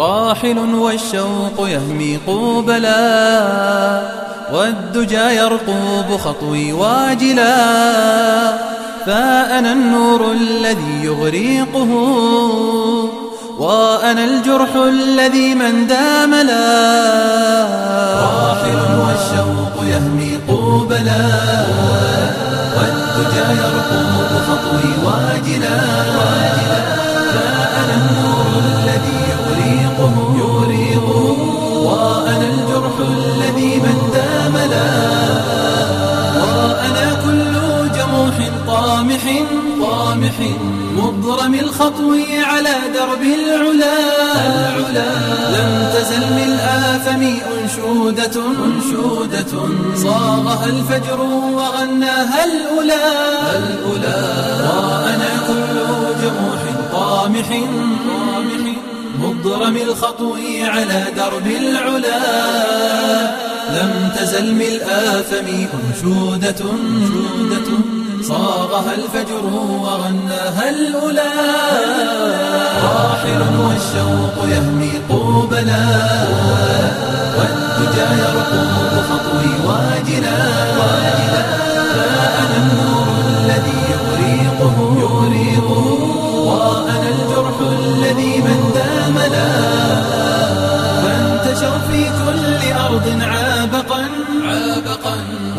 راحل والشوق يهمي قوبلا والدجى يرقوب خطوي واجلا. فأنا النور الذي يغريقه وأنا الجرح الذي من دام مضرم الخطو على درب العلا. لم تزل من آثم أنشودة أنشودة. صاغها الفجر وغناها الأولى. الأولى وأنا كل جموح طامح. مضرم الخطو على درب العلا. لم تزل من الآثم أنشودة أنشودة. صاغها الفجر وغناها الأولى راحل والشوق يهمي قوبلا والدجى يرقوب خطوي واجلا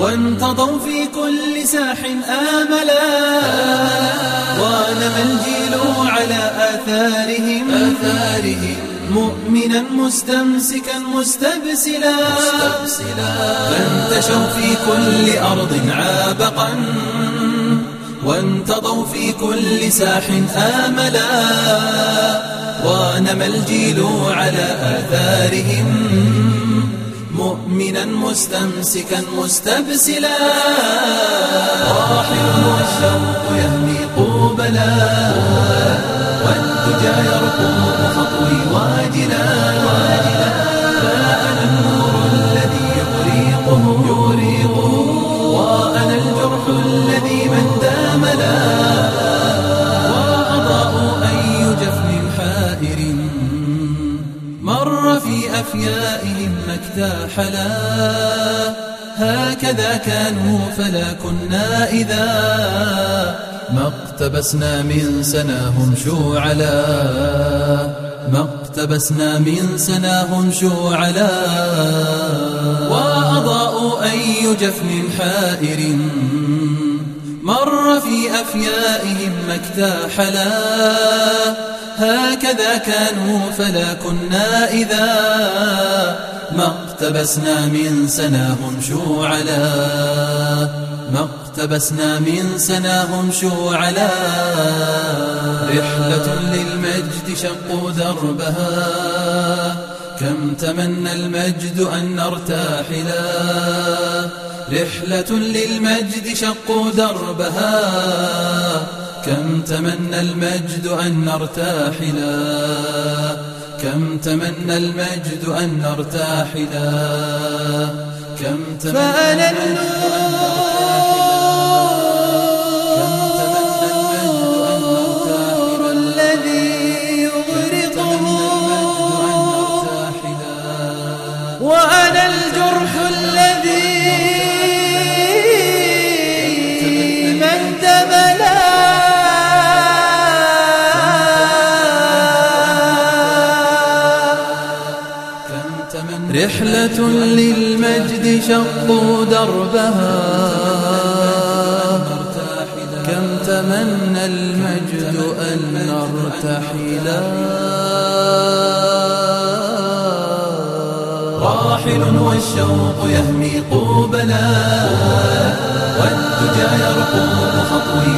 وانتضوا في كل ساح آملا ونمى الجيل على آثارهم آثارهم. مؤمنا مستمسكا مستبسلا مستبسلا. فانتشوا في كل أرض عابقا وانتضوا في كل ساح آملا ونمى الجيل على آثارهم مؤمنا مستمسكا مستبسلا. راحل والشوق يهمي قوبلا والدجى يرقوب خطوي واجلا فأنا أفيائهم مكتاحلا هكذا كانوا فلا كنا إذا ما اقتبسنا من سناهم شوعلا ما اقتبسنا من سناهم شوعلا وأضاءوا أي جفن حائر. مر في أفيائهم مكتاحلا هكذا كانوا فلا كنا إذا ما اقتبسنا من سناهم شوعلا ما اقتبسنا من سناهم شوعلا رحلة للمجد شقوا دربها. كم تمنى المجد أن نرتاحلا. رحلة للمجد شقوا دربها. كم تمنى المجد أن نرتاحلا؟ كم تمنى المجد أن نرتاحلا؟ كم تمنى فأنا النور الذي يغرقه. وأنا الجرح رحلة للمجد شقوا دربها. كم تمنى المجد أن نرتحلا راحل والشوق يهمي قوبلا والدجى يرقوب خطوي